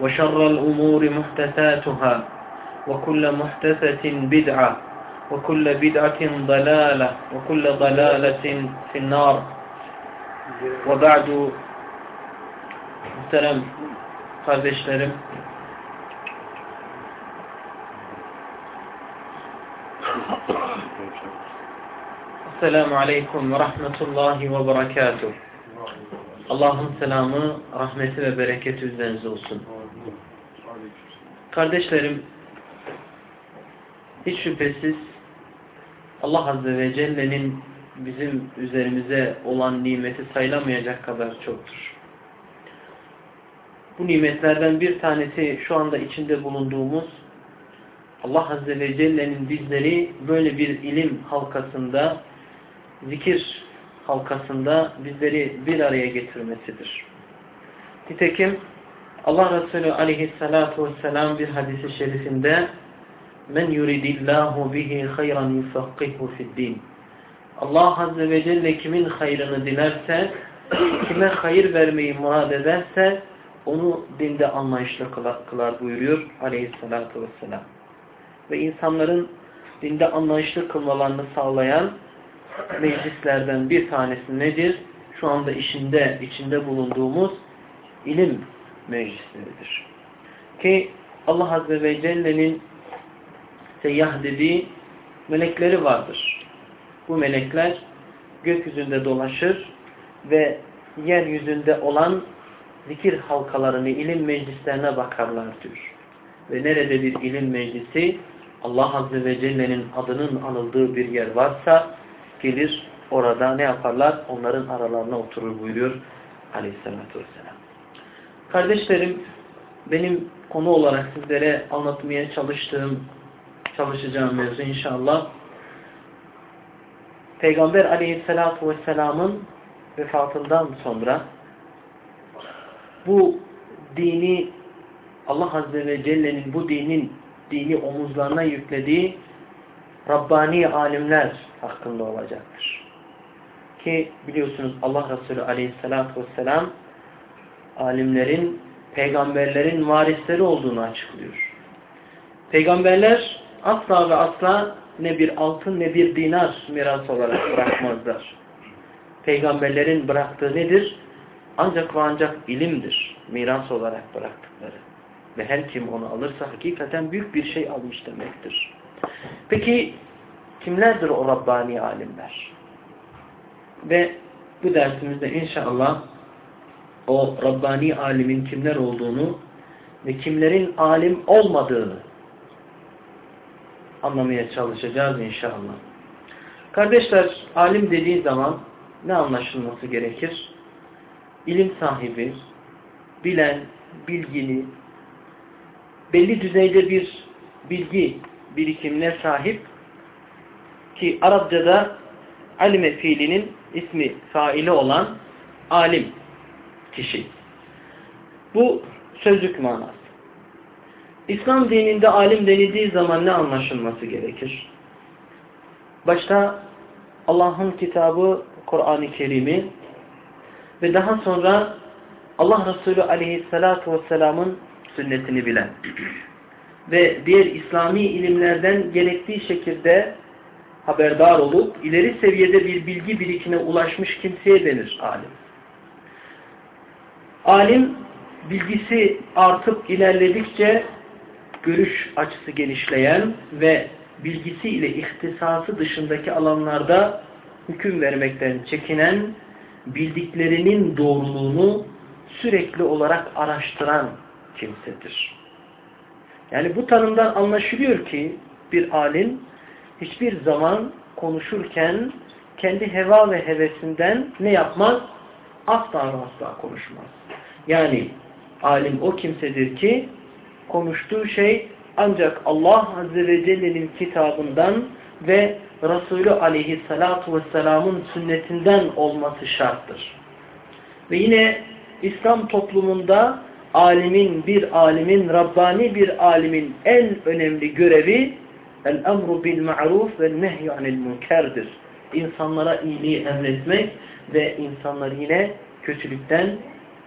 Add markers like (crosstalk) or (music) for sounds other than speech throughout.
وشر الأمور محدثاتها وكل محدثة بدعة وكل بدعة ضلالة وكل ضلالة في النار وبعد muhterem kardeşlerim Esselamu Aleyküm ve Rahmetullahi ve Berekatuhu Allah'ın selamı, rahmeti ve bereketi üzerinize olsun. Kardeşlerim, hiç şüphesiz Allah Azze ve Celle'nin bizim üzerimize olan nimeti sayılamayacak kadar çoktur. Bu nimetlerden bir tanesi şu anda içinde bulunduğumuz Allah Azze ve Celle'nin bizleri böyle bir ilim halkasında, zikir halkasında bizleri bir araya getirmesidir. Nitekim Allah Resulü aleyhissalatu vesselam bir hadisi şerifinde men yuridillahu bihi hayran yufakkihu fiddin Allah Azze ve Celle kimin hayrını dilerse, kime hayır vermeyi murad ederse onu dinde anlayışlı kılar buyuruyor aleyhissalatu vesselam. Ve insanların dinde anlayışlı kılmalarını sağlayan meclislerden bir tanesi nedir? Şu anda işinde, içinde bulunduğumuz ilim meclisleridir. Ki Allah Azze ve Celle'nin seyyah dediği melekleri vardır. Bu melekler gökyüzünde dolaşır ve yeryüzünde olan zikir halkalarını, ilim meclislerine bakarlar diyor. Ve nerede bir ilim meclisi Allah Azze ve Celle'nin adının anıldığı bir yer varsa gelir orada ne yaparlar? Onların aralarına oturur buyuruyor Aleyhisselatü Vesselam. Kardeşlerim benim konu olarak sizlere anlatmaya çalıştığım çalışacağım mevzu inşallah Peygamber Aleyhisselatü Vesselam'ın vefatından sonra bu dini Allah Azze ve Celle'nin bu dinin dini omuzlarına yüklediği Rabbani alimler hakkında olacaktır. Ki biliyorsunuz Allah Resulü Aleyhisselatü Vesselam alimlerin, peygamberlerin varisleri olduğunu açıklıyor. Peygamberler asla ve asla ne bir altın ne bir dinar miras olarak (laughs) bırakmazlar. Peygamberlerin bıraktığı nedir? Ancak ve ancak ilimdir. Miras olarak bıraktıkları. Ve her kim onu alırsa hakikaten büyük bir şey almış demektir. Peki kimlerdir o Rabbani alimler? Ve bu dersimizde inşallah o Rabbani alimin kimler olduğunu ve kimlerin alim olmadığını anlamaya çalışacağız inşallah. Kardeşler, alim dediği zaman ne anlaşılması gerekir? İlim sahibi, bilen, bilgili, belli düzeyde bir bilgi birikimine sahip ki Arapçada alime fiilinin ismi faili olan alim kişi. Bu sözlük manası. İslam dininde alim denildiği zaman ne anlaşılması gerekir? Başta Allah'ın kitabı Kur'an-ı Kerim'i ve daha sonra Allah Resulü aleyhissalatu vesselamın sünnetini bilen ve diğer İslami ilimlerden gerektiği şekilde haberdar olup ileri seviyede bir bilgi birikine ulaşmış kimseye denir alim. Alim bilgisi artıp ilerledikçe görüş açısı genişleyen ve bilgisi ile ihtisası dışındaki alanlarda hüküm vermekten çekinen, bildiklerinin doğruluğunu sürekli olarak araştıran kimsedir. Yani bu tanımdan anlaşılıyor ki bir alim hiçbir zaman konuşurken kendi heva ve hevesinden ne yapmaz? Asla asla konuşmaz. Yani alim o kimsedir ki konuştuğu şey ancak Allah Azze ve Celle'nin kitabından ve Resulü Aleyhissalatu vesselamın sünnetinden olması şarttır. Ve yine İslam toplumunda alimin, bir alimin, Rabbani bir alimin en önemli görevi el-emru bil ma'ruf ve nehyu anil münkerdir. İnsanlara iyiliği emretmek ve insanları yine kötülükten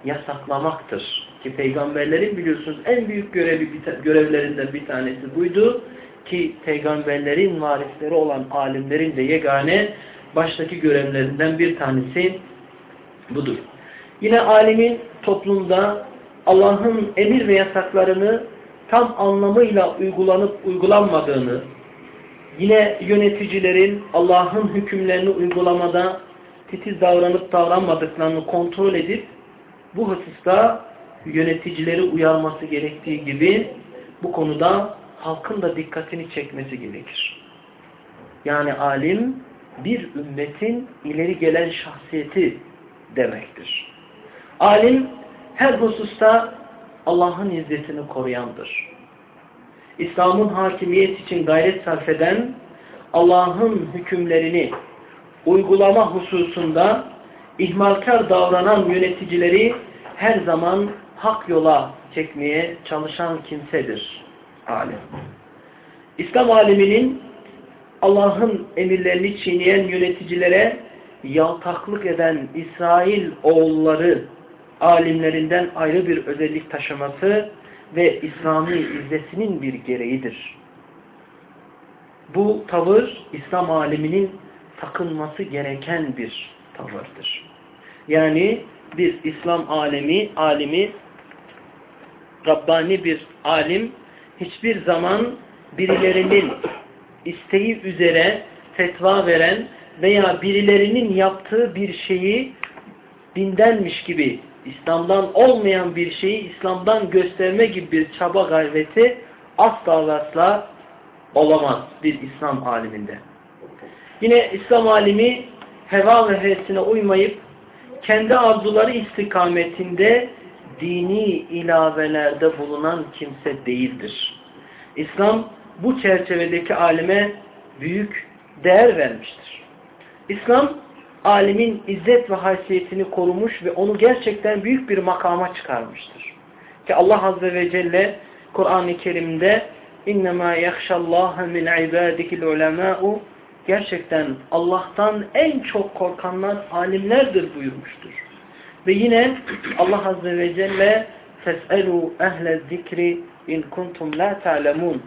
yasaklamaktır. Ki peygamberlerin biliyorsunuz en büyük görevi, görevlerinden bir tanesi buydu. Ki peygamberlerin varisleri olan alimlerin de yegane baştaki görevlerinden bir tanesi budur. Yine alimin toplumda Allah'ın emir ve yasaklarını tam anlamıyla uygulanıp uygulanmadığını, yine yöneticilerin Allah'ın hükümlerini uygulamada titiz davranıp davranmadıklarını kontrol edip bu hususta yöneticileri uyarması gerektiği gibi bu konuda halkın da dikkatini çekmesi gerekir. Yani alim bir ümmetin ileri gelen şahsiyeti demektir. Alim her hususta Allah'ın izzetini koruyandır. İslam'ın hakimiyet için gayret sarf eden, Allah'ın hükümlerini uygulama hususunda ihmalkar davranan yöneticileri her zaman hak yola çekmeye çalışan kimsedir alim. İslam aliminin Allah'ın emirlerini çiğneyen yöneticilere yaltaklık eden İsrail oğulları alimlerinden ayrı bir özellik taşıması ve İslami izzesinin bir gereğidir. Bu tavır İslam aliminin takınması gereken bir tavırdır. Yani bir İslam alemi, alimi, Rabbani bir alim hiçbir zaman birilerinin isteği üzere fetva veren veya birilerinin yaptığı bir şeyi dindenmiş gibi İslam'dan olmayan bir şeyi İslam'dan gösterme gibi bir çaba gayreti asla asla olamaz bir İslam aliminde. Yine İslam alimi heva ve hevesine uymayıp kendi arzuları istikametinde dini ilavelerde bulunan kimse değildir. İslam bu çerçevedeki alime büyük değer vermiştir. İslam alimin izzet ve haysiyetini korumuş ve onu gerçekten büyük bir makama çıkarmıştır. Ki Allah Azze ve Celle Kur'an-ı Kerim'de اِنَّمَا يَخْشَ اللّٰهَ مِنْ عِبَادِكِ الْعُلَمَاءُ Gerçekten Allah'tan en çok korkanlar alimlerdir buyurmuştur. Ve yine Allah Azze ve Celle فَاسْأَلُوا اَهْلَ الذِّكْرِ اِنْ كُنْتُمْ لَا تَعْلَمُونَ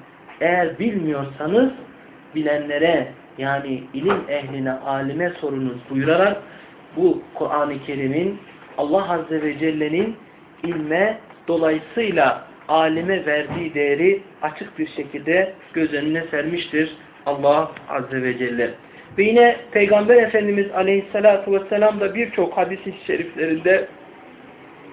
Eğer bilmiyorsanız bilenlere yani ilim ehline, alime sorunuz buyurarak bu Kur'an-ı Kerim'in Allah Azze ve Celle'nin ilme dolayısıyla alime verdiği değeri açık bir şekilde göz önüne sermiştir Allah Azze ve Celle. Ve yine Peygamber Efendimiz Aleyhisselatü Vesselam da birçok hadis-i şeriflerinde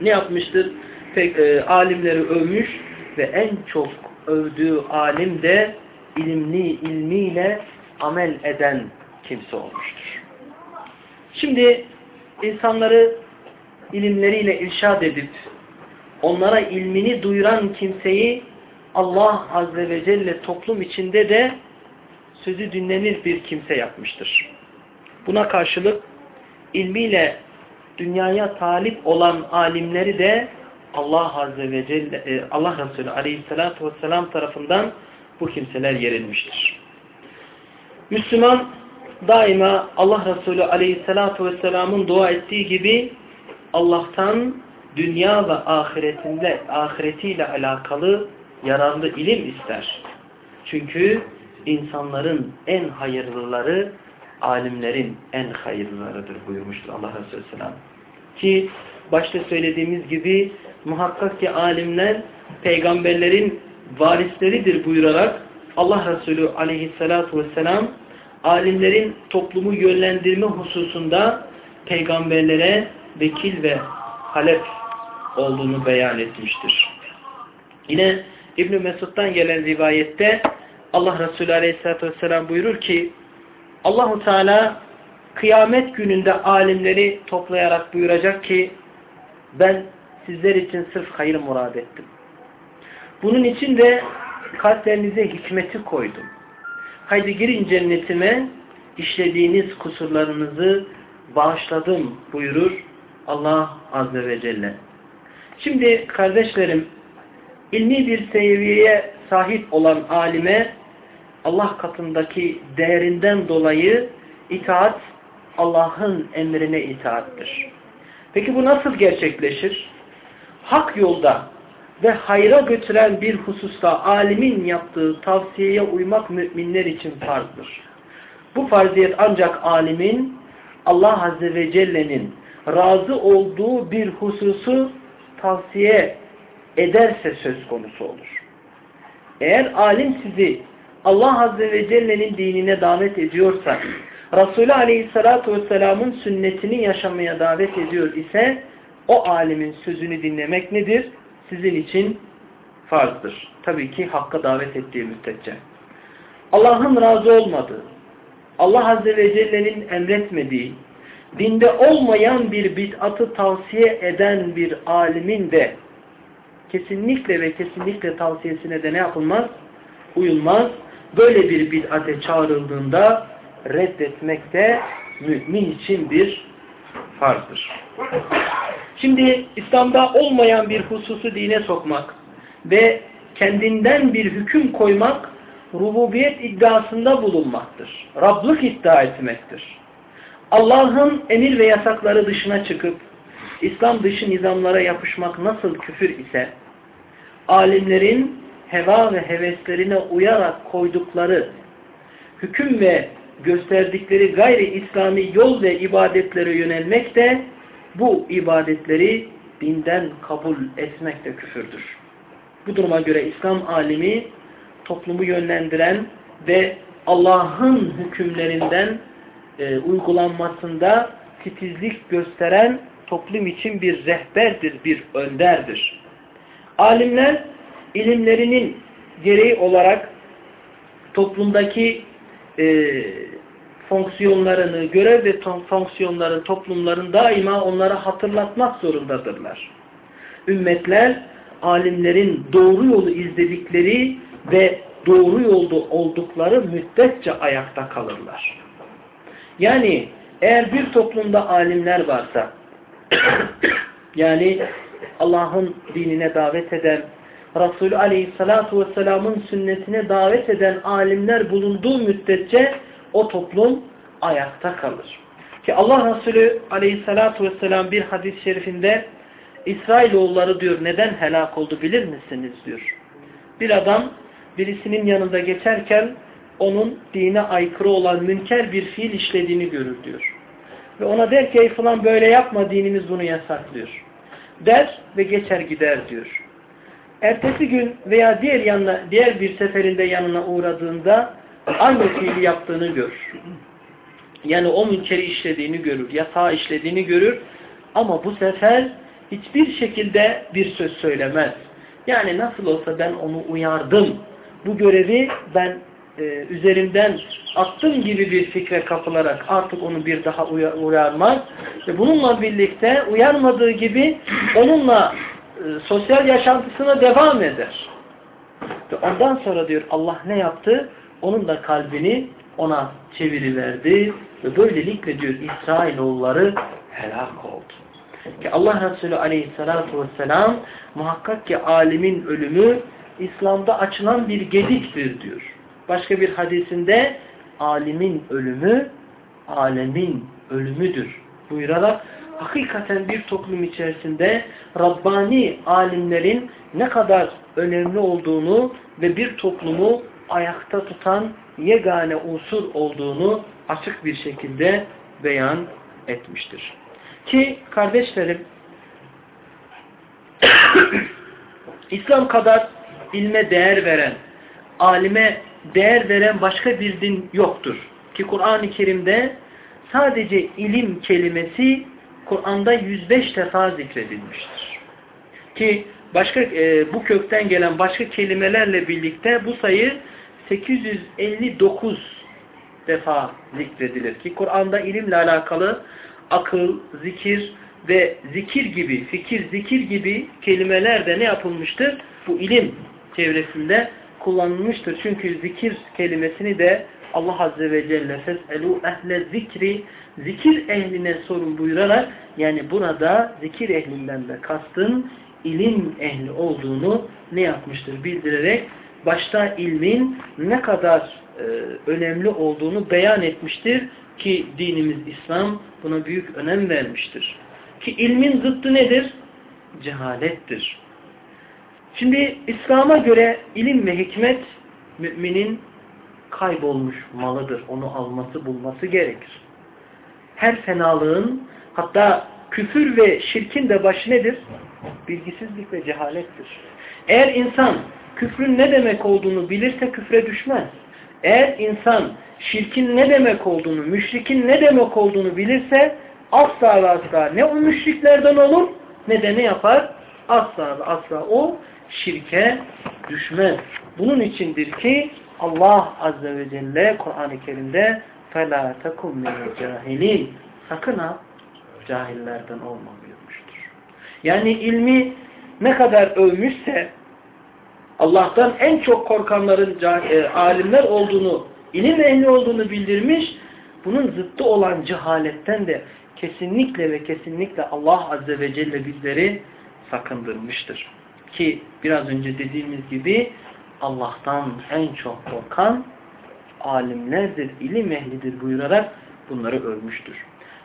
ne yapmıştır? Pek, e, alimleri övmüş ve en çok övdüğü alim de ilimli ilmiyle amel eden kimse olmuştur. Şimdi insanları ilimleriyle irşad edip onlara ilmini duyuran kimseyi Allah Azze ve Celle toplum içinde de sözü dinlenir bir kimse yapmıştır. Buna karşılık ilmiyle dünyaya talip olan alimleri de Allah Azze ve Celle, e, Allah Resulü Aleyhisselatü Vesselam tarafından bu kimseler yerilmiştir. Müslüman daima Allah Resulü Aleyhisselatü Vesselam'ın dua ettiği gibi Allah'tan dünya ve ahiretinde ahiretiyle alakalı yararlı ilim ister. Çünkü insanların en hayırlıları alimlerin en hayırlılarıdır buyurmuştur Allah Resulü Selam. Ki başta söylediğimiz gibi muhakkak ki alimler peygamberlerin varisleridir buyurarak Allah Resulü aleyhissalatu vesselam alimlerin toplumu yönlendirme hususunda peygamberlere vekil ve halef olduğunu beyan etmiştir. Yine İbn Mesud'dan gelen rivayette Allah Resulü Aleyhisselatü Vesselam buyurur ki Allahu Teala kıyamet gününde alimleri toplayarak buyuracak ki ben sizler için sırf hayır murad ettim. Bunun için de kalplerinize hikmeti koydum. Haydi girin cennetime işlediğiniz kusurlarınızı bağışladım buyurur Allah Azze ve Celle. Şimdi kardeşlerim ilmi bir seviyeye sahip olan alime Allah katındaki değerinden dolayı itaat Allah'ın emrine itaattir. Peki bu nasıl gerçekleşir? Hak yolda ve hayra götüren bir hususta alimin yaptığı tavsiyeye uymak müminler için farzdır. Bu farziyet ancak alimin Allah Azze ve Celle'nin razı olduğu bir hususu tavsiye ederse söz konusu olur. Eğer alim sizi Allah Azze ve Celle'nin dinine davet ediyorsa, Resulü Aleyhisselatü Vesselam'ın sünnetini yaşamaya davet ediyor ise, o alimin sözünü dinlemek nedir? Sizin için farzdır. Tabii ki hakka davet ettiği müddetçe. Allah'ın razı olmadığı, Allah Azze ve Celle'nin emretmediği, dinde olmayan bir bid'atı tavsiye eden bir alimin de kesinlikle ve kesinlikle tavsiyesine de ne yapılmaz? Uyulmaz. Böyle bir bid'ate çağrıldığında reddetmek de mümin için bir farzdır. Şimdi İslam'da olmayan bir hususu dine sokmak ve kendinden bir hüküm koymak rububiyet iddiasında bulunmaktır. Rablık iddia etmektir. Allah'ın emir ve yasakları dışına çıkıp İslam dışı nizamlara yapışmak nasıl küfür ise alimlerin heva ve heveslerine uyarak koydukları hüküm ve gösterdikleri gayri İslami yol ve ibadetlere yönelmek de bu ibadetleri dinden kabul etmek de küfürdür. Bu duruma göre İslam alimi toplumu yönlendiren ve Allah'ın hükümlerinden e, uygulanmasında titizlik gösteren toplum için bir rehberdir, bir önderdir. Alimler ilimlerinin gereği olarak toplumdaki e, fonksiyonlarını, görev ve fonksiyonları toplumların daima onlara hatırlatmak zorundadırlar. Ümmetler alimlerin doğru yolu izledikleri ve doğru yolda oldukları müddetçe ayakta kalırlar. Yani eğer bir toplumda alimler varsa (coughs) yani Allah'ın dinine davet eden, Resulü Aleyhisselatü Vesselam'ın sünnetine davet eden alimler bulunduğu müddetçe o toplum ayakta kalır. Ki Allah Resulü Aleyhisselatü Vesselam bir hadis-i şerifinde İsrailoğulları diyor neden helak oldu bilir misiniz diyor. Bir adam birisinin yanında geçerken onun dine aykırı olan münker bir fiil işlediğini görür diyor. Ve ona der ki falan böyle yapma dinimiz bunu yasaklıyor. Der ve geçer gider diyor. Ertesi gün veya diğer yanına, diğer bir seferinde yanına uğradığında aynı fiili yaptığını görür. Yani o münkeri işlediğini görür, yasağı işlediğini görür. Ama bu sefer hiçbir şekilde bir söz söylemez. Yani nasıl olsa ben onu uyardım. Bu görevi ben e, üzerimden attım gibi bir fikre kapılarak artık onu bir daha uyarmaz. Ve bununla birlikte uyarmadığı gibi onunla sosyal yaşantısına devam eder. Ve ondan sonra diyor Allah ne yaptı? Onun da kalbini ona çeviriverdi ve böylelikle diyor İsrailoğulları helak oldu. Ki Allah Resulü aleyhissalatu vesselam muhakkak ki alimin ölümü İslam'da açılan bir gediktir diyor. Başka bir hadisinde alimin ölümü alemin ölümüdür buyurarak hakikaten bir toplum içerisinde Rabbani alimlerin ne kadar önemli olduğunu ve bir toplumu ayakta tutan yegane unsur olduğunu açık bir şekilde beyan etmiştir. Ki kardeşlerim (coughs) İslam kadar ilme değer veren, alime değer veren başka bir din yoktur. Ki Kur'an-ı Kerim'de sadece ilim kelimesi Kur'an'da 105 defa zikredilmiştir. Ki başka e, bu kökten gelen başka kelimelerle birlikte bu sayı 859 defa zikredilir. Ki Kur'an'da ilimle alakalı akıl, zikir ve zikir gibi, fikir, zikir gibi kelimeler de ne yapılmıştır? Bu ilim çevresinde kullanılmıştır. Çünkü zikir kelimesini de Allah Azze ve Celle fes'elu ehle zikri zikir ehline sorun buyurarak yani burada zikir ehlinden de kastın ilim ehli olduğunu ne yapmıştır bildirerek başta ilmin ne kadar e, önemli olduğunu beyan etmiştir ki dinimiz İslam buna büyük önem vermiştir. Ki ilmin zıttı nedir? Cehalettir. Şimdi İslam'a göre ilim ve hikmet müminin kaybolmuş malıdır. Onu alması bulması gerekir. Her fenalığın hatta küfür ve şirkin de başı nedir? Bilgisizlik ve cehalettir. Eğer insan küfrün ne demek olduğunu bilirse küfre düşmez. Eğer insan şirkin ne demek olduğunu, müşrikin ne demek olduğunu bilirse asla asla ne o müşriklerden olur ne de ne yapar? Asla asla o şirke düşmez. Bunun içindir ki Allah Azze ve Celle Kur'an-ı Kerim'de فَلَا تَكُمْ مِنَ cahilin Sakın ha cahillerden olma buyurmuştur. Yani ilmi ne kadar övmüşse Allah'tan en çok korkanların e, alimler olduğunu, ilim ehli olduğunu bildirmiş. Bunun zıttı olan cehaletten de kesinlikle ve kesinlikle Allah Azze ve Celle bizleri sakındırmıştır. Ki biraz önce dediğimiz gibi Allah'tan en çok korkan alimlerdir, ilim ehlidir buyurarak bunları övmüştür.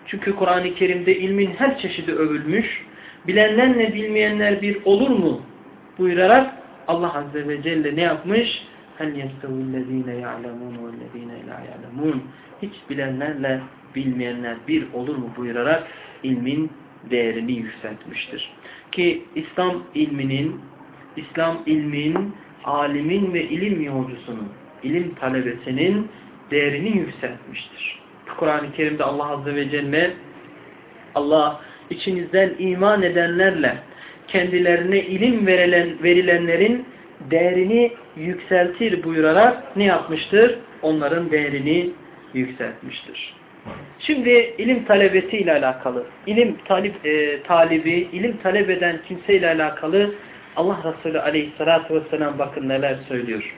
Çünkü Kur'an-ı Kerim'de ilmin her çeşidi övülmüş. Bilenlerle bilmeyenler bir olur mu buyurarak Allah Azze ve Celle ne yapmış? هَلْ يَسْتَوِ الَّذ۪ينَ يَعْلَمُونَ وَالَّذ۪ينَ لَا يَعْلَمُونَ Hiç bilenlerle bilmeyenler bir olur mu buyurarak ilmin değerini yükseltmiştir. Ki İslam ilminin, İslam ilmin, alimin ve ilim yolcusunun, ilim talebesinin değerini yükseltmiştir. Kur'an-ı Kerim'de Allah Azze ve Celle Allah içinizden iman edenlerle kendilerine ilim verilen, verilenlerin değerini yükseltir buyurarak ne yapmıştır? Onların değerini yükseltmiştir. Şimdi ilim talebesi ile alakalı, ilim talip, e, talibi, ilim talep eden kimse ile alakalı Allah Resulü aleyhissalatü vesselam bakın neler söylüyor.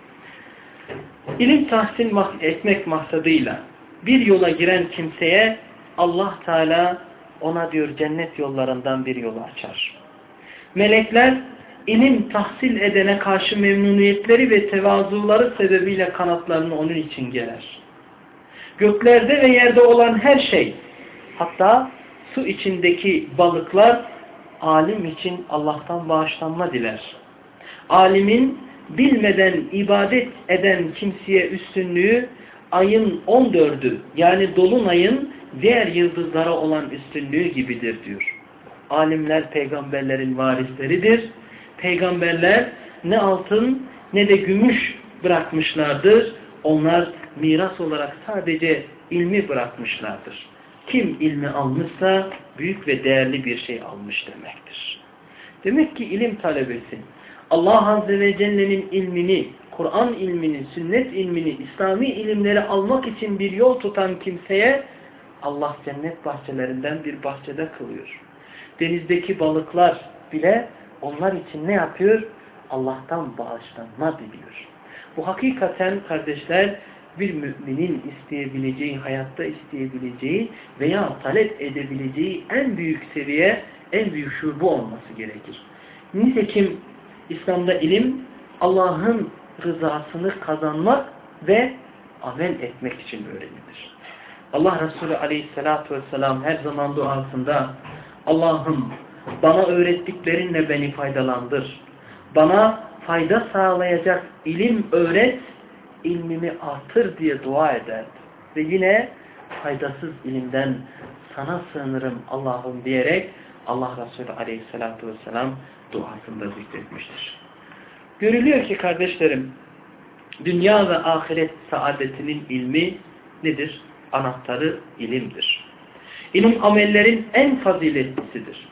İlim tahsil etmek maksadıyla bir yola giren kimseye Allah Teala ona diyor cennet yollarından bir yolu açar. Melekler ilim tahsil edene karşı memnuniyetleri ve tevazuları sebebiyle kanatlarını onun için gerer. Göklerde ve yerde olan her şey, hatta su içindeki balıklar alim için Allah'tan bağışlanma diler. Alimin bilmeden ibadet eden kimseye üstünlüğü ayın 14'ü yani dolunayın diğer yıldızlara olan üstünlüğü gibidir diyor. Alimler peygamberlerin varisleridir. Peygamberler ne altın ne de gümüş bırakmışlardır. Onlar miras olarak sadece ilmi bırakmışlardır. Kim ilmi almışsa büyük ve değerli bir şey almış demektir. Demek ki ilim talebesi Allah Azze ve Celle'nin ilmini, Kur'an ilmini, sünnet ilmini, İslami ilimleri almak için bir yol tutan kimseye Allah cennet bahçelerinden bir bahçede kılıyor. Denizdeki balıklar bile onlar için ne yapıyor? Allah'tan bağışlanma diliyor. Bu hakikaten kardeşler bir müminin isteyebileceği, hayatta isteyebileceği veya talep edebileceği en büyük seviye, en büyük şuur bu olması gerekir. Nitekim İslam'da ilim Allah'ın rızasını kazanmak ve amel etmek için öğrenilir. Allah Resulü aleyhissalatu vesselam her zaman duasında Allah'ım bana öğrettiklerinle beni faydalandır. Bana fayda sağlayacak ilim öğret, ilmimi artır diye dua ederdi. Ve yine faydasız ilimden sana sığınırım Allah'ım diyerek Allah Resulü aleyhissalatu vesselam duasında zikretmiştir. Görülüyor ki kardeşlerim, dünya ve ahiret saadetinin ilmi nedir? Anahtarı ilimdir. İlim amellerin en faziletlisidir.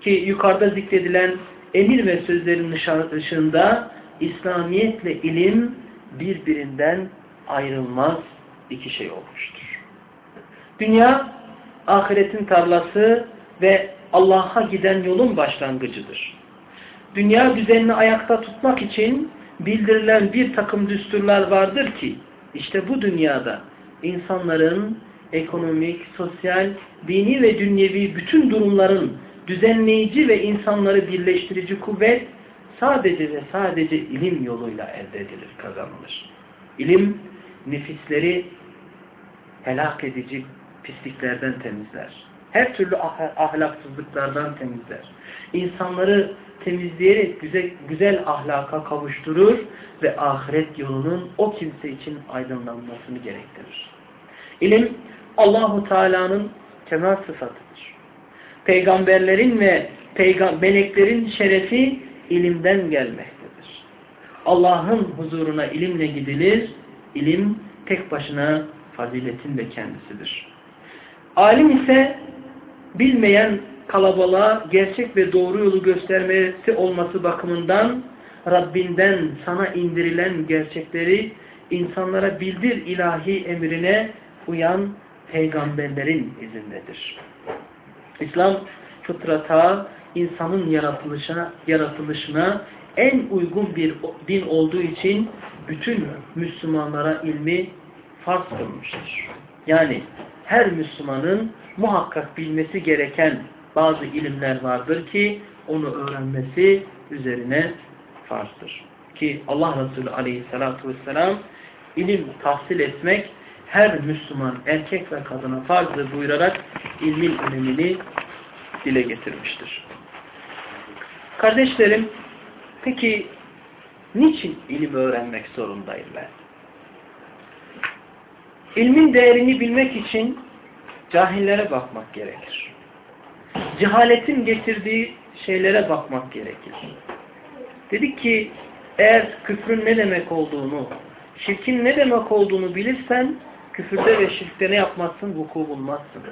Ki yukarıda zikredilen emir ve sözlerin dışında İslamiyetle ilim birbirinden ayrılmaz iki şey olmuştur. Dünya ahiretin tarlası ve Allah'a giden yolun başlangıcıdır. Dünya düzenini ayakta tutmak için bildirilen bir takım düsturlar vardır ki işte bu dünyada insanların ekonomik, sosyal, dini ve dünyevi bütün durumların düzenleyici ve insanları birleştirici kuvvet sadece ve sadece ilim yoluyla elde edilir, kazanılır. İlim nefisleri helak edici pisliklerden temizler. Her türlü ah ahlaksızlıklardan temizler. İnsanları temizleyerek güzel, güzel ahlaka kavuşturur ve ahiret yolunun o kimse için aydınlanmasını gerektirir. İlim Allahu Teala'nın kemal sıfatıdır. Peygamberlerin ve peygam meleklerin şerefi ilimden gelmektedir. Allah'ın huzuruna ilimle gidilir. İlim tek başına faziletin de kendisidir. Alim ise bilmeyen kalabalığa gerçek ve doğru yolu göstermesi olması bakımından Rabbinden sana indirilen gerçekleri insanlara bildir ilahi emrine uyan peygamberlerin izindedir. İslam fıtrata, insanın yaratılışına, yaratılışına en uygun bir din olduğu için bütün Müslümanlara ilmi farz kılmıştır. Yani her Müslümanın muhakkak bilmesi gereken bazı ilimler vardır ki onu öğrenmesi üzerine farzdır. Ki Allah Resulü aleyhissalatu vesselam ilim tahsil etmek her Müslüman erkek ve kadına farzdır buyurarak ilmin önemini dile getirmiştir. Kardeşlerim, peki niçin ilim öğrenmek zorundayım ben? İlmin değerini bilmek için cahillere bakmak gerekir. Cehaletin getirdiği şeylere bakmak gerekir. Dedik ki eğer küfrün ne demek olduğunu, şirkin ne demek olduğunu bilirsen küfürde ve şirkte ne yapmazsın? Vuku bulmazsın.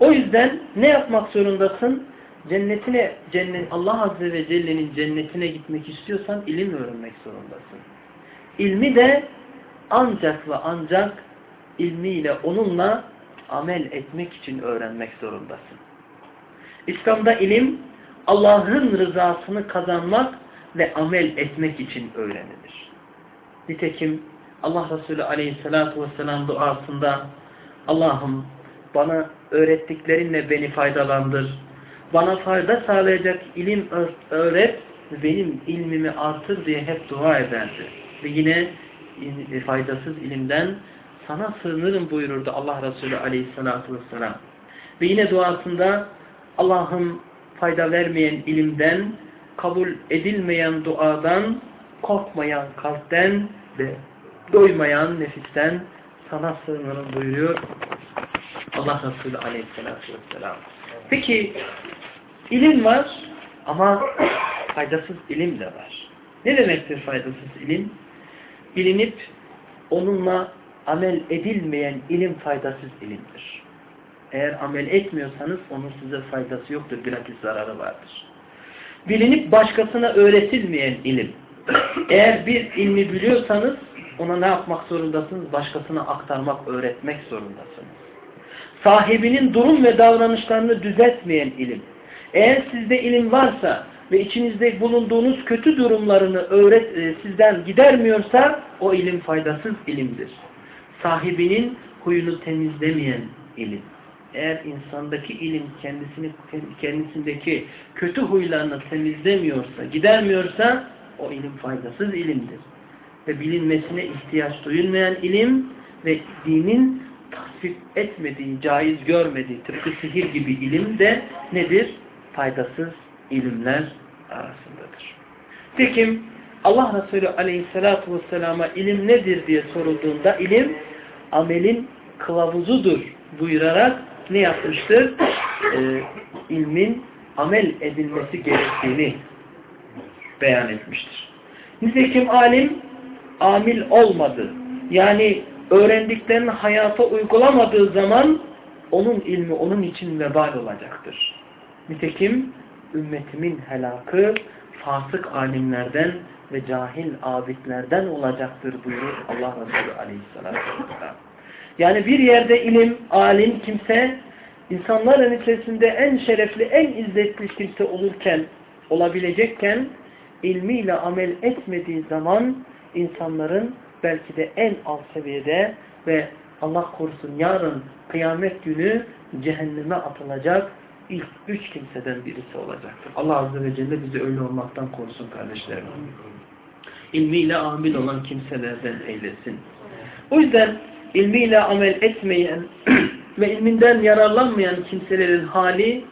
O yüzden ne yapmak zorundasın? Cennetine, cennet, Allah Azze ve Celle'nin cennetine gitmek istiyorsan ilim öğrenmek zorundasın. İlmi de ancak ve ancak ilmiyle, onunla amel etmek için öğrenmek zorundasın. İslam'da ilim Allah'ın rızasını kazanmak ve amel etmek için öğrenilir. Nitekim Allah Resulü aleyhissalatu vesselam duasında Allah'ım bana öğrettiklerinle beni faydalandır. Bana fayda sağlayacak ilim öğret benim ilmimi artır diye hep dua ederdi. Ve yine faydasız ilimden sana sığınırım buyururdu Allah Resulü aleyhissalatu vesselam. Ve yine duasında Allah'ım fayda vermeyen ilimden, kabul edilmeyen duadan, korkmayan kalpten ve doymayan nefisten sana sığınırım buyuruyor Allah Resulü aleyhissalatü vesselam. Peki ilim var ama faydasız ilim de var. Ne demektir faydasız ilim? Bilinip onunla amel edilmeyen ilim faydasız ilimdir. Eğer amel etmiyorsanız onun size faydası yoktur. Bilakis zararı vardır. Bilinip başkasına öğretilmeyen ilim. Eğer bir ilmi biliyorsanız ona ne yapmak zorundasınız? Başkasına aktarmak, öğretmek zorundasınız. Sahibinin durum ve davranışlarını düzeltmeyen ilim. Eğer sizde ilim varsa ve içinizde bulunduğunuz kötü durumlarını öğret, e, sizden gidermiyorsa o ilim faydasız ilimdir. Sahibinin huyunu temizlemeyen ilim. eğer insandaki ilim kendisini kendisindeki kötü huylarını temizlemiyorsa, gidermiyorsa o ilim faydasız ilimdir. Ve bilinmesine ihtiyaç duyulmayan ilim ve dinin tasvip etmediği, caiz görmediği tıpkı sihir gibi ilim de nedir? Faydasız ilimler arasındadır. Tekim Allah Resulü aleyhissalatu vesselama ilim nedir diye sorulduğunda ilim amelin kılavuzudur buyurarak ne yapmıştır? Ee, ilmin amel edilmesi gerektiğini beyan etmiştir. Nitekim alim amil olmadı. Yani öğrendiklerini hayata uygulamadığı zaman onun ilmi onun için vebal olacaktır. Nitekim ümmetimin helakı fasık alimlerden ve cahil abidlerden olacaktır buyurur Allah Resulü Aleyhisselatü Vesselam. Yani bir yerde ilim, alim kimse insanların içerisinde en şerefli, en izzetli kimse olurken, olabilecekken ilmiyle amel etmediği zaman insanların belki de en alt seviyede ve Allah korusun yarın kıyamet günü cehenneme atılacak ilk üç kimseden birisi olacaktır. Allah Azze ve Celle bizi öyle olmaktan korusun kardeşlerim. İlmiyle amil olan kimselerden eylesin. O yüzden ilmiyle amel etmeyen (clears throat) ve ilminden yararlanmayan kimselerin hali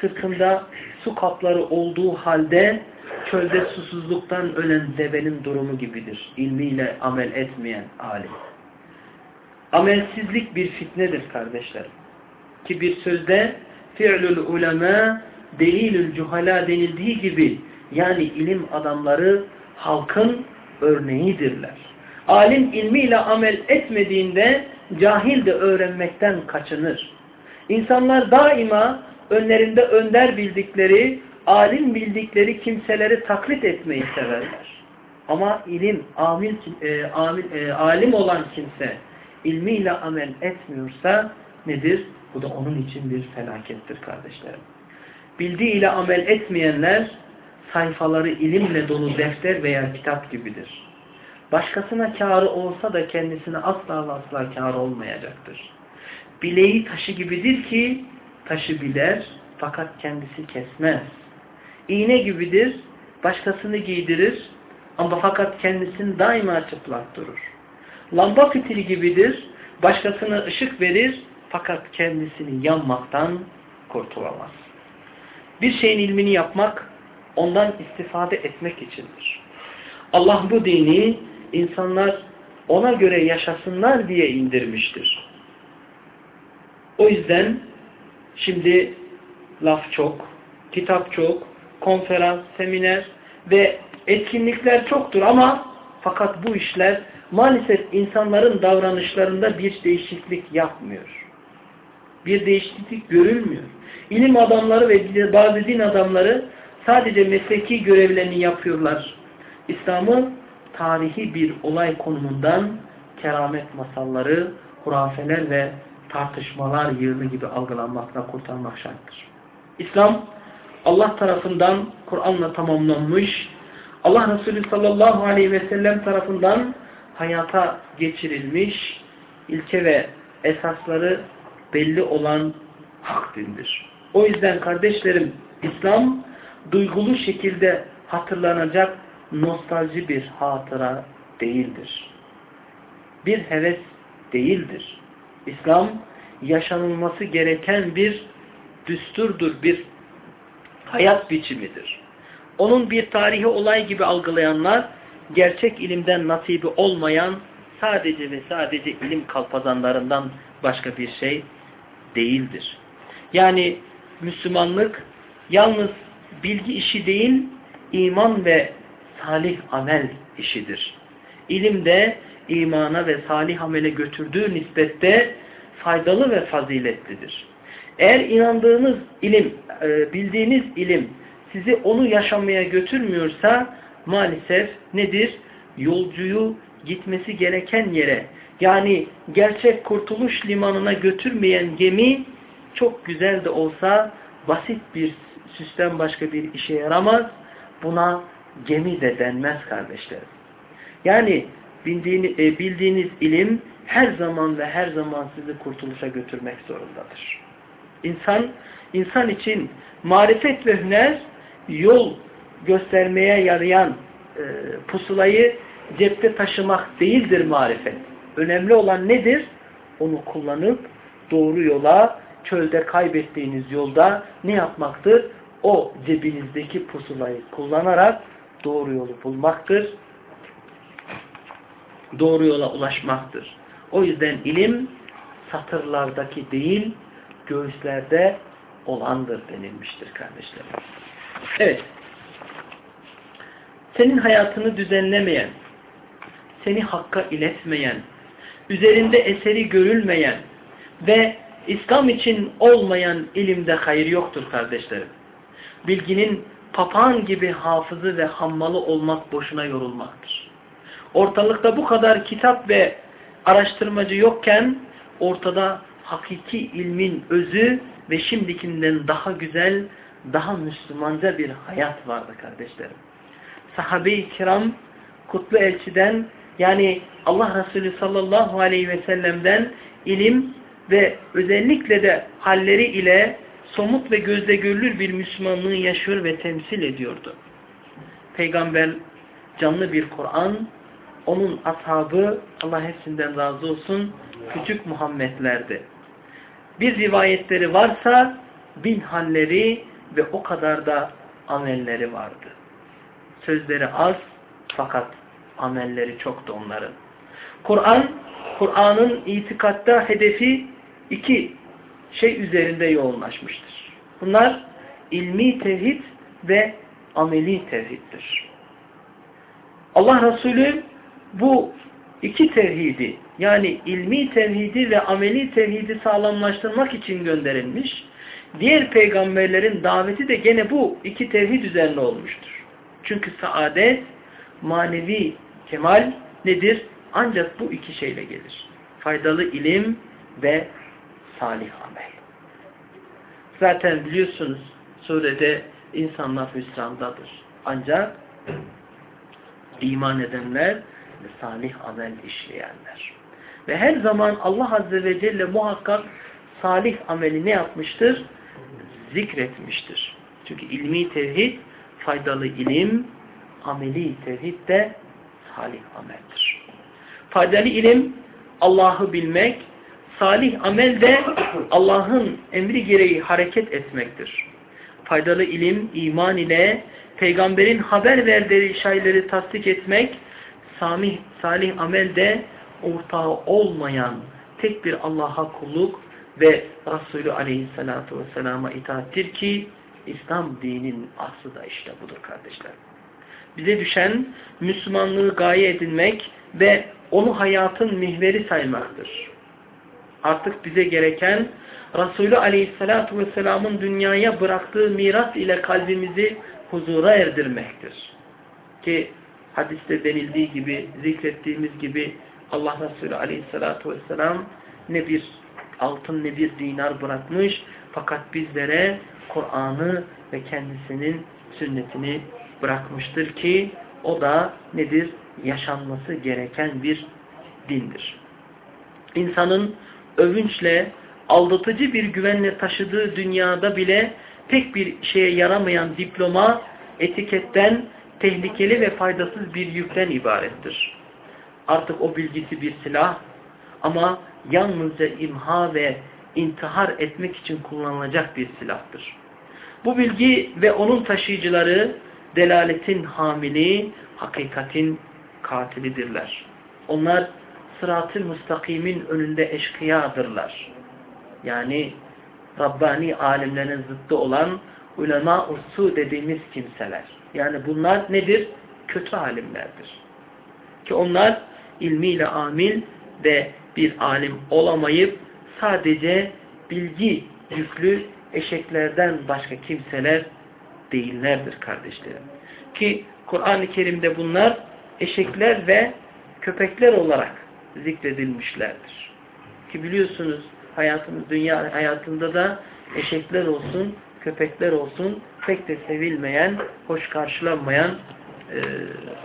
sırtında su kapları olduğu halde çölde susuzluktan ölen devenin durumu gibidir. İlmiyle amel etmeyen alim. Amelsizlik bir fitnedir kardeşlerim. Ki bir sözde fi'lül ulema delilül cuhala denildiği gibi yani ilim adamları halkın örneğidirler. Alim ilmiyle amel etmediğinde cahil de öğrenmekten kaçınır. İnsanlar daima önlerinde önder bildikleri, alim bildikleri kimseleri taklit etmeyi severler. Ama ilim, amil, e, amil, e, alim olan kimse ilmiyle amel etmiyorsa nedir? Bu da onun için bir felakettir kardeşlerim. Bildiğiyle amel etmeyenler sayfaları ilimle dolu defter veya kitap gibidir. Başkasına kârı olsa da kendisine asla asla kârı olmayacaktır. Bileği taşı gibidir ki taşı biler fakat kendisi kesmez. İğne gibidir, başkasını giydirir ama fakat kendisini daima çıplak durur. Lamba fitili gibidir, başkasına ışık verir fakat kendisini yanmaktan kurtulamaz. Bir şeyin ilmini yapmak, ondan istifade etmek içindir. Allah bu dini insanlar ona göre yaşasınlar diye indirmiştir. O yüzden şimdi laf çok, kitap çok, konferans, seminer ve etkinlikler çoktur ama fakat bu işler maalesef insanların davranışlarında bir değişiklik yapmıyor. Bir değişiklik görülmüyor. İlim adamları ve bazı din adamları sadece mesleki görevlerini yapıyorlar. İslam'ı tarihi bir olay konumundan keramet masalları, hurafeler ve tartışmalar yığını gibi algılanmakla kurtarmak şarttır. İslam Allah tarafından Kur'an'la tamamlanmış, Allah Resulü sallallahu aleyhi ve sellem tarafından hayata geçirilmiş ilke ve esasları belli olan hak dindir. O yüzden kardeşlerim İslam duygulu şekilde hatırlanacak nostalji bir hatıra değildir. Bir heves değildir. İslam yaşanılması gereken bir düsturdur, bir hayat biçimidir. Onun bir tarihi olay gibi algılayanlar gerçek ilimden nasibi olmayan sadece ve sadece ilim kalpazanlarından başka bir şey değildir. Yani Müslümanlık yalnız bilgi işi değil, iman ve salih amel işidir. İlim de imana ve salih amele götürdüğü nispette faydalı ve faziletlidir. Eğer inandığınız ilim, e, bildiğiniz ilim sizi onu yaşamaya götürmüyorsa maalesef nedir? Yolcuyu gitmesi gereken yere yani gerçek kurtuluş limanına götürmeyen gemi çok güzel de olsa basit bir sistem başka bir işe yaramaz. Buna gemi de denmez kardeşlerim. Yani bildiğiniz, e, bildiğiniz ilim her zaman ve her zaman sizi kurtuluşa götürmek zorundadır. İnsan, insan için marifet ve hüner yol göstermeye yarayan e, pusulayı cepte taşımak değildir marifet. Önemli olan nedir? Onu kullanıp doğru yola, çölde kaybettiğiniz yolda ne yapmaktır? O cebinizdeki pusulayı kullanarak doğru yolu bulmaktır. Doğru yola ulaşmaktır. O yüzden ilim satırlardaki değil, göğüslerde olandır denilmiştir kardeşlerim. Evet. Senin hayatını düzenlemeyen, seni hakka iletmeyen, üzerinde eseri görülmeyen ve İslam için olmayan ilimde hayır yoktur kardeşlerim. Bilginin papağan gibi hafızı ve hammalı olmak boşuna yorulmaktır. Ortalıkta bu kadar kitap ve araştırmacı yokken ortada hakiki ilmin özü ve şimdikinden daha güzel, daha Müslümanca bir hayat vardı kardeşlerim. Sahabe-i kiram kutlu elçiden yani Allah Resulü sallallahu aleyhi ve sellem'den ilim ve özellikle de halleri ile somut ve gözle görülür bir Müslümanlığı yaşıyor ve temsil ediyordu. Peygamber canlı bir Kur'an, onun ashabı Allah hepsinden razı olsun küçük Muhammedlerdi. Bir rivayetleri varsa bin halleri ve o kadar da amelleri vardı. Sözleri az fakat amelleri çoktu onların. Kur'an, Kur'an'ın itikatta hedefi iki şey üzerinde yoğunlaşmıştır. Bunlar ilmi tevhid ve ameli tevhiddir. Allah Resulü bu iki tevhidi yani ilmi tevhidi ve ameli tevhidi sağlamlaştırmak için gönderilmiş. Diğer peygamberlerin daveti de gene bu iki tevhid üzerine olmuştur. Çünkü saadet, manevi kemal nedir? Ancak bu iki şeyle gelir. Faydalı ilim ve salih amel. Zaten biliyorsunuz surede insanlar hüsrandadır. Ancak iman edenler ve salih amel işleyenler. Ve her zaman Allah Azze ve Celle muhakkak salih ameli ne yapmıştır? Zikretmiştir. Çünkü ilmi tevhid, faydalı ilim, ameli tevhid de salih ameldir. Faydalı ilim, Allah'ı bilmek, salih amel de Allah'ın emri gereği hareket etmektir. Faydalı ilim, iman ile peygamberin haber verdiği şeyleri tasdik etmek, salih, salih amel de ortağı olmayan tek bir Allah'a kulluk ve Resulü Aleyhisselatü Vesselam'a itaattir ki İslam dininin aslı da işte budur kardeşler. Bize düşen Müslümanlığı gaye edinmek ve onu hayatın mihveri saymaktır. Artık bize gereken Resulü Aleyhisselatü Vesselam'ın dünyaya bıraktığı miras ile kalbimizi huzura erdirmektir. Ki hadiste denildiği gibi, zikrettiğimiz gibi Allah Resulü Aleyhisselatü Vesselam ne bir altın ne bir dinar bırakmış fakat bizlere Kur'an'ı ve kendisinin sünnetini bırakmıştır ki o da nedir? Yaşanması gereken bir dindir. İnsanın övünçle, aldatıcı bir güvenle taşıdığı dünyada bile pek bir şeye yaramayan diploma, etiketten, tehlikeli ve faydasız bir yükten ibarettir. Artık o bilgisi bir silah ama yalnızca imha ve intihar etmek için kullanılacak bir silahtır. Bu bilgi ve onun taşıyıcıları delaletin hamili, hakikatin katilidirler. Onlar sırat-ı müstakimin önünde eşkıyadırlar. Yani Rabbani alimlerin zıttı olan ulema usu dediğimiz kimseler. Yani bunlar nedir? Kötü alimlerdir. Ki onlar ilmiyle amil ve bir alim olamayıp sadece bilgi yüklü eşeklerden başka kimseler değillerdir kardeşlerim. Ki Kur'an-ı Kerim'de bunlar eşekler ve köpekler olarak zikredilmişlerdir. Ki biliyorsunuz hayatımız, dünya hayatında da eşekler olsun, köpekler olsun pek de sevilmeyen, hoş karşılanmayan e,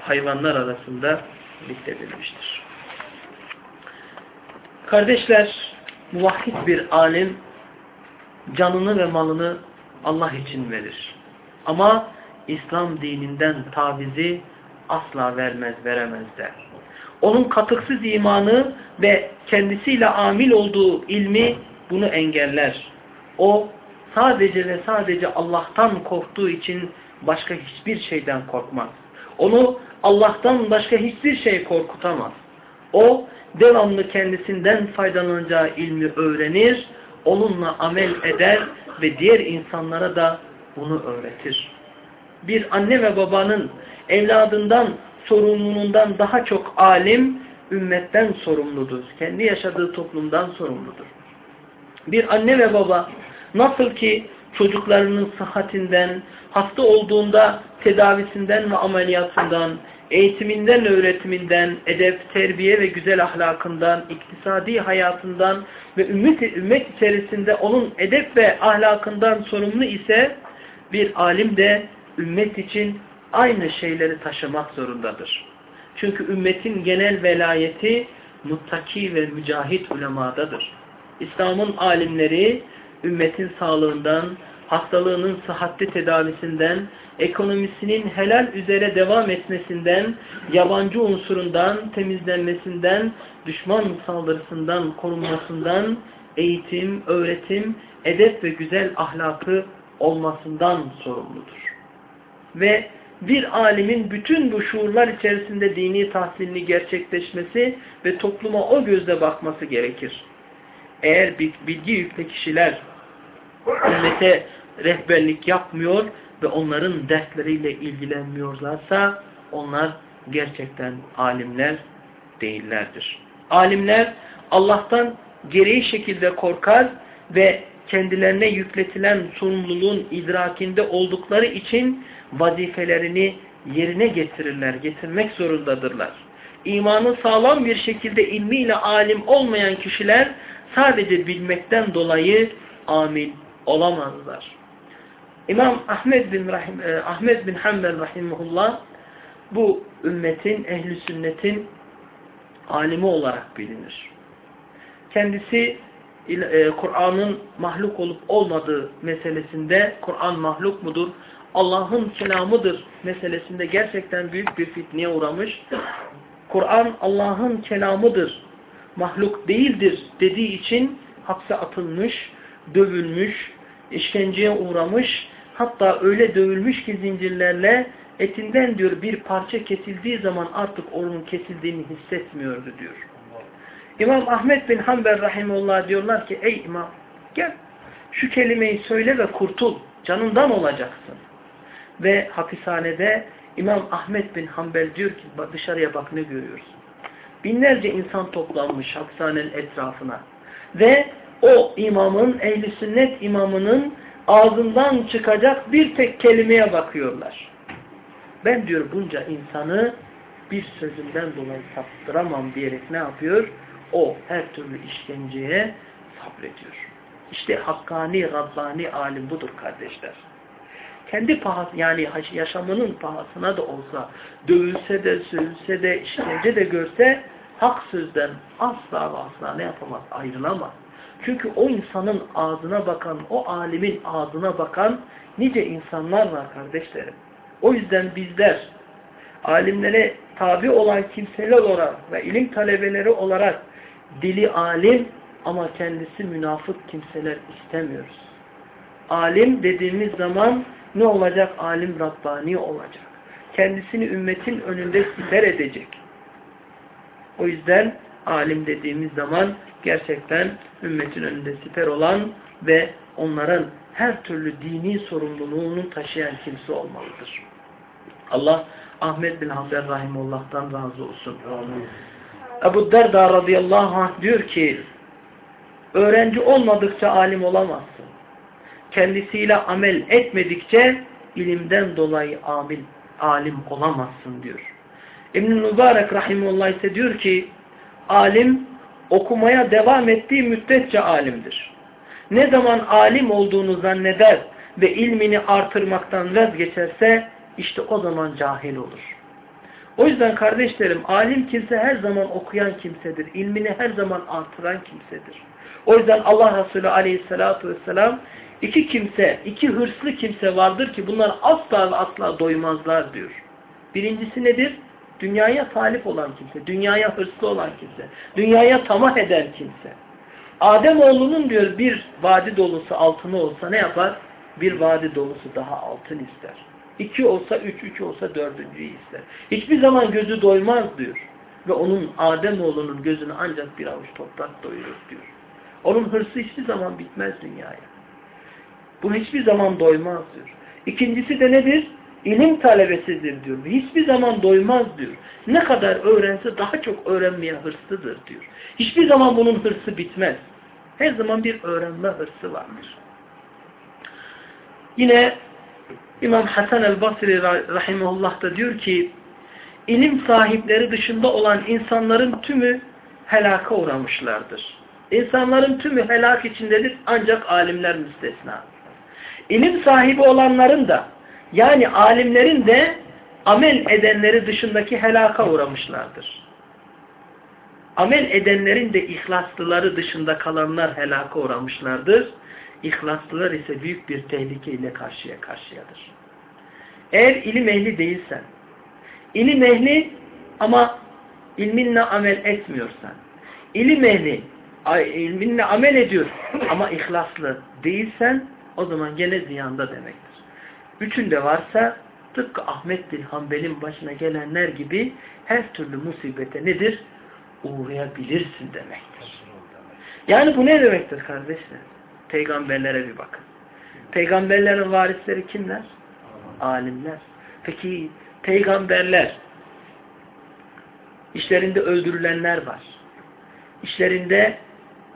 hayvanlar arasında zikredilmiştir. Kardeşler, muvahhid bir alim canını ve malını Allah için verir. Ama İslam dininden tavizi asla vermez, veremez der. Onun katıksız imanı ve kendisiyle amil olduğu ilmi bunu engeller. O sadece ve sadece Allah'tan korktuğu için başka hiçbir şeyden korkmaz. Onu Allah'tan başka hiçbir şey korkutamaz. O devamlı kendisinden faydalanacağı ilmi öğrenir, onunla amel eder ve diğer insanlara da bunu öğretir. Bir anne ve babanın evladından sorumluluğundan daha çok alim, ümmetten sorumludur. Kendi yaşadığı toplumdan sorumludur. Bir anne ve baba nasıl ki çocuklarının sıhhatinden, hasta olduğunda tedavisinden ve ameliyatından, eğitiminden, öğretiminden, edep, terbiye ve güzel ahlakından, iktisadi hayatından ve ümmet, ümmet içerisinde onun edep ve ahlakından sorumlu ise bir alim de ümmet için aynı şeyleri taşımak zorundadır. Çünkü ümmetin genel velayeti muttaki ve mücahit ulemadadır. İslam'ın alimleri ümmetin sağlığından, hastalığının sıhhatli tedavisinden, ekonomisinin helal üzere devam etmesinden, yabancı unsurundan, temizlenmesinden, düşman saldırısından korunmasından, eğitim, öğretim, edep ve güzel ahlakı olmasından sorumludur. Ve bir alimin bütün bu şuurlar içerisinde dini tahsilini gerçekleşmesi ve topluma o gözle bakması gerekir. Eğer bilgi yüklü kişiler ümmete rehberlik yapmıyor ve onların dertleriyle ilgilenmiyorlarsa onlar gerçekten alimler değillerdir. Alimler Allah'tan gereği şekilde korkar ve kendilerine yükletilen sorumluluğun idrakinde oldukları için vazifelerini yerine getirirler, getirmek zorundadırlar. İmanı sağlam bir şekilde ilmiyle alim olmayan kişiler sadece bilmekten dolayı amin olamazlar. İmam Ahmed bin Rahim, e, Ahmed bin Hanbel rahimehullah bu ümmetin, ehli sünnetin alimi olarak bilinir. Kendisi Kur'an'ın mahluk olup olmadığı meselesinde Kur'an mahluk mudur? Allah'ın kelamıdır meselesinde gerçekten büyük bir fitneye uğramış. Kur'an Allah'ın kelamıdır, mahluk değildir dediği için hapse atılmış, dövülmüş, işkenceye uğramış, hatta öyle dövülmüş ki zincirlerle etinden diyor bir parça kesildiği zaman artık onun kesildiğini hissetmiyordu diyor. İmam Ahmet bin Hanbel rahimullah diyorlar ki ey imam gel şu kelimeyi söyle ve kurtul. Canından olacaksın. Ve hapishanede İmam Ahmet bin Hanbel diyor ki dışarıya bak ne görüyorsun. Binlerce insan toplanmış hapishanenin etrafına. Ve o imamın, ehli sünnet imamının ağzından çıkacak bir tek kelimeye bakıyorlar. Ben diyor bunca insanı bir sözünden dolayı saptıramam diyerek ne yapıyor? O her türlü işkenceye sabrediyor. İşte hakkani, Rabbani alim budur kardeşler. Kendi pahası yani yaşamının pahasına da olsa dövülse de, sövülse de, işkence de görse hak sözden asla ve asla ne yapamaz? Ayrılamaz. Çünkü o insanın ağzına bakan, o alimin ağzına bakan nice insanlar var kardeşlerim. O yüzden bizler alimlere tabi olan kimseler olarak ve ilim talebeleri olarak dili alim ama kendisi münafık kimseler istemiyoruz. Alim dediğimiz zaman ne olacak? Alim Rabbani olacak. Kendisini ümmetin önünde siper edecek. O yüzden alim dediğimiz zaman gerçekten ümmetin önünde siper olan ve onların her türlü dini sorumluluğunu taşıyan kimse olmalıdır. Allah Ahmet bin Hanbel Rahimullah'tan razı olsun. Amin. Ebu Derda radıyallahu anh diyor ki öğrenci olmadıkça alim olamazsın. Kendisiyle amel etmedikçe ilimden dolayı amil, alim olamazsın diyor. İbn-i Mübarek rahimullah ise diyor ki alim okumaya devam ettiği müddetçe alimdir. Ne zaman alim olduğunu zanneder ve ilmini artırmaktan vazgeçerse işte o zaman cahil olur. O yüzden kardeşlerim alim kimse her zaman okuyan kimsedir. İlmini her zaman artıran kimsedir. O yüzden Allah Resulü aleyhissalatu vesselam iki kimse, iki hırslı kimse vardır ki bunlar asla ve asla doymazlar diyor. Birincisi nedir? Dünyaya talip olan kimse, dünyaya hırslı olan kimse, dünyaya tamah eden kimse. Adem oğlunun diyor bir vadi dolusu altını olsa ne yapar? Bir vadi dolusu daha altın ister. İki olsa üç, üç olsa dördüncüyü ister. Hiçbir zaman gözü doymaz diyor. Ve onun Adem oğlunun gözünü ancak bir avuç toprak doyurur diyor. Onun hırsı hiçbir zaman bitmez dünyaya. Bu hiçbir zaman doymaz diyor. İkincisi de nedir? İlim talebesidir diyor. Hiçbir zaman doymaz diyor. Ne kadar öğrense daha çok öğrenmeye hırslıdır diyor. Hiçbir zaman bunun hırsı bitmez. Her zaman bir öğrenme hırsı vardır. Yine İmam Hasan el-Basri rahimahullah da diyor ki ilim sahipleri dışında olan insanların tümü helaka uğramışlardır. İnsanların tümü helak içindedir ancak alimler müstesna. İlim sahibi olanların da yani alimlerin de amel edenleri dışındaki helaka uğramışlardır. Amel edenlerin de ihlaslıları dışında kalanlar helaka uğramışlardır. İhlaslılar ise büyük bir tehlikeyle karşıya karşıyadır. Eğer ilim ehli değilsen, ilim ehli ama ilminle amel etmiyorsan, ilim ehli ilminle amel ediyor ama ihlaslı değilsen o zaman gene ziyanda demektir. Üçünde varsa tıpkı Ahmet bin Hanbel'in başına gelenler gibi her türlü musibete nedir? Uğrayabilirsin demektir. Yani bu ne demektir kardeşler? Peygamberlere bir bakın. Peygamberlerin varisleri kimler? Alimler. Peki peygamberler işlerinde öldürülenler var. İşlerinde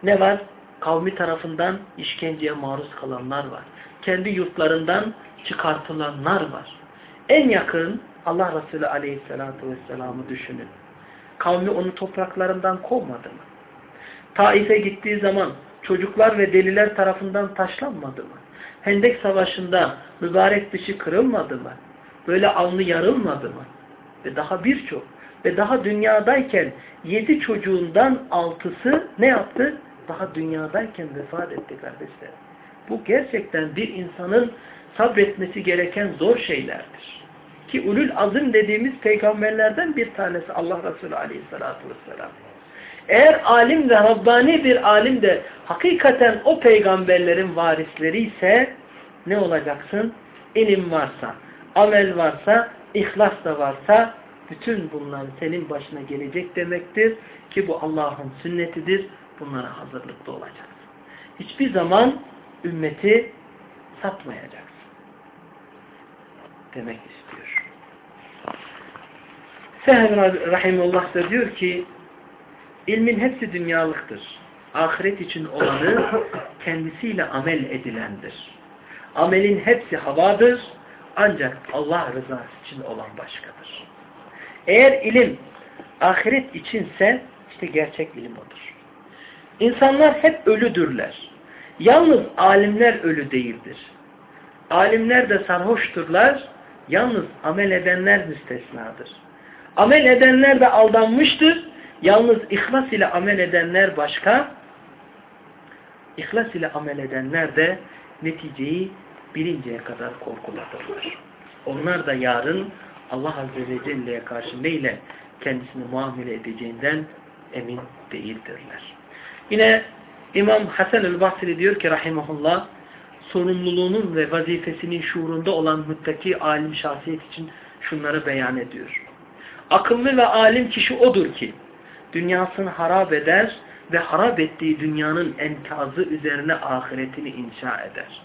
ne var? Kavmi tarafından işkenceye maruz kalanlar var. Kendi yurtlarından çıkartılanlar var. En yakın Allah Resulü Aleyhisselatü Vesselam'ı düşünün. Kavmi onu topraklarından kovmadı mı? Taif'e gittiği zaman çocuklar ve deliler tarafından taşlanmadı mı? Hendek Savaşı'nda mübarek dışı kırılmadı mı? Böyle alnı yarılmadı mı? Ve daha birçok. Ve daha dünyadayken yedi çocuğundan altısı ne yaptı? Daha dünyadayken vefat etti kardeşler. Bu gerçekten bir insanın sabretmesi gereken zor şeylerdir. Ki ulul azim dediğimiz peygamberlerden bir tanesi Allah Resulü aleyhissalatü vesselam. Eğer alim de Rabbani bir alim de hakikaten o peygamberlerin varisleri ise ne olacaksın? İlim varsa, amel varsa, ihlas da varsa bütün bunlar senin başına gelecek demektir ki bu Allah'ın sünnetidir. Bunlara hazırlıklı olacaksın. Hiçbir zaman ümmeti satmayacaksın. Demek istiyor. Seher Rahimullah da diyor ki ilmin hepsi dünyalıktır. Ahiret için olanı kendisiyle amel edilendir. Amelin hepsi havadır ancak Allah rızası için olan başkadır. Eğer ilim ahiret içinse işte gerçek ilim odur. İnsanlar hep ölüdürler. Yalnız alimler ölü değildir. Alimler de sarhoşturlar. Yalnız amel edenler müstesnadır. Amel edenler de aldanmıştır. Yalnız ihlas ile amel edenler başka. İhlas ile amel edenler de neticeyi bilinceye kadar korkuladırlar. Onlar da yarın Allah Azze ve Celle'ye karşı neyle kendisini muamele edeceğinden emin değildirler. Yine İmam Hasan el-Basri diyor ki rahimahullah sorumluluğunun ve vazifesinin şuurunda olan müttaki alim şahsiyet için şunları beyan ediyor. Akıllı ve alim kişi odur ki dünyasını harap eder ve harap ettiği dünyanın enkazı üzerine ahiretini inşa eder.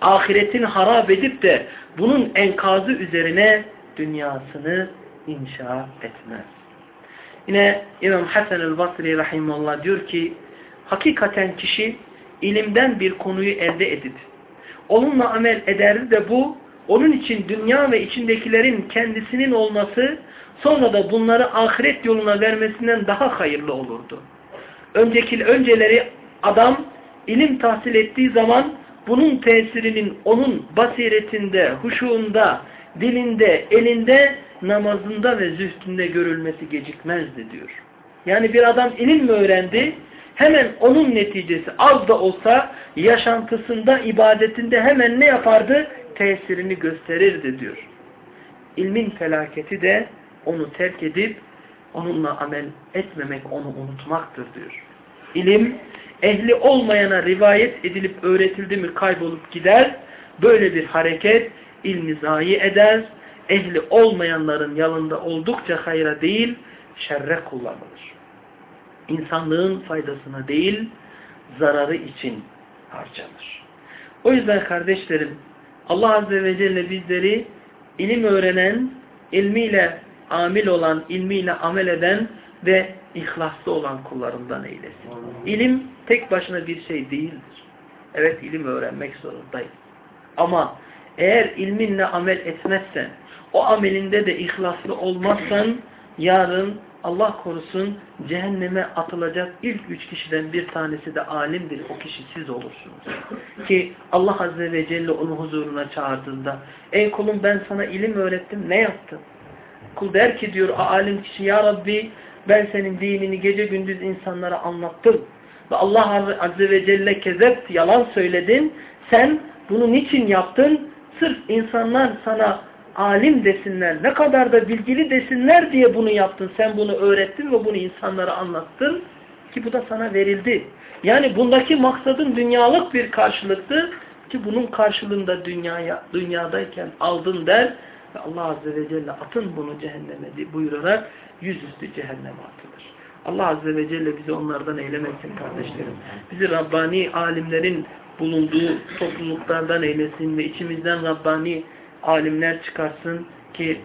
Ahiretini harap edip de bunun enkazı üzerine dünyasını inşa etmez. Yine İmam Hasan el-Basri rahimullah diyor ki hakikaten kişi ilimden bir konuyu elde edip onunla amel ederdi de bu onun için dünya ve içindekilerin kendisinin olması sonra da bunları ahiret yoluna vermesinden daha hayırlı olurdu. Önceki önceleri adam ilim tahsil ettiği zaman bunun tesirinin onun basiretinde, huşuğunda, dilinde, elinde namazında ve zühdünde görülmesi gecikmezdi diyor. Yani bir adam ilim mi öğrendi? Hemen onun neticesi az da olsa yaşantısında, ibadetinde hemen ne yapardı? Tesirini gösterirdi diyor. İlmin felaketi de onu terk edip onunla amel etmemek, onu unutmaktır diyor. İlim ehli olmayana rivayet edilip öğretildi mi kaybolup gider. Böyle bir hareket ilmi zayi eder. Ehli olmayanların yanında oldukça hayra değil, şerre kullanılır. İnsanlığın faydasına değil, zararı için harcanır. O yüzden kardeşlerim, Allah Azze ve Celle bizleri ilim öğrenen, ilmiyle amil olan, ilmiyle amel eden ve ihlaslı olan kullarından eylesin. İlim tek başına bir şey değildir. Evet ilim öğrenmek zorundayız. Ama eğer ilminle amel etmezsen, o amelinde de ihlaslı olmazsan, yarın Allah korusun cehenneme atılacak ilk üç kişiden bir tanesi de alimdir. O kişi siz olursunuz. Ki Allah Azze ve Celle onu huzuruna çağırdığında ey kulum ben sana ilim öğrettim ne yaptın? Kul der ki diyor alim kişi ya Rabbi ben senin dinini gece gündüz insanlara anlattım. Ve Allah Azze ve Celle kezept yalan söyledin. Sen bunu niçin yaptın? Sırf insanlar sana alim desinler, ne kadar da bilgili desinler diye bunu yaptın. Sen bunu öğrettin ve bunu insanlara anlattın ki bu da sana verildi. Yani bundaki maksadın dünyalık bir karşılıktı ki bunun karşılığında dünyaya, dünyadayken aldın der ve Allah Azze ve Celle atın bunu cehenneme buyurarak yüzüstü cehenneme atılır. Allah Azze ve Celle bizi onlardan eylemesin kardeşlerim. Bizi Rabbani alimlerin bulunduğu topluluklardan eylesin ve içimizden Rabbani alimler çıkarsın ki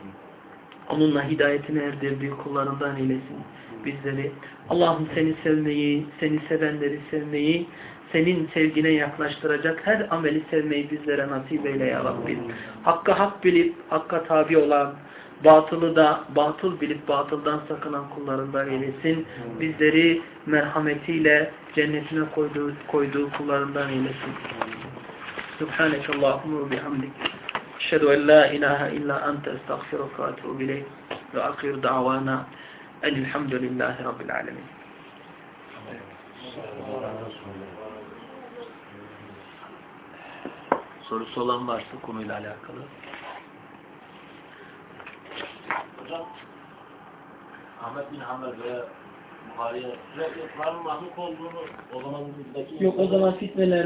onunla hidayetini erdirdiği kullarından eylesin bizleri. Allah'ım seni sevmeyi, seni sevenleri sevmeyi, senin sevgine yaklaştıracak her ameli sevmeyi bizlere nasip eyle ya Rabbi. Hakka hak bilip, hakka tabi olan, batılı da batıl bilip batıldan sakınan kullarından eylesin. Bizleri merhametiyle cennetine koyduğu, koyduğu kullarından eylesin. Subhanekallahumma ve bihamdik. Eşhedü en la ilahe illa ente estağfiruka ve etûbü ileyk ve akir davana elhamdülillahi rabbil alemin. Sorusu olan varsa konuyla alakalı. Hocam Ahmet bin Hanbel veya Buhari'ye sürekli Kur'an'ın mahluk olduğunu o zaman buradaki Yok o zaman fitneler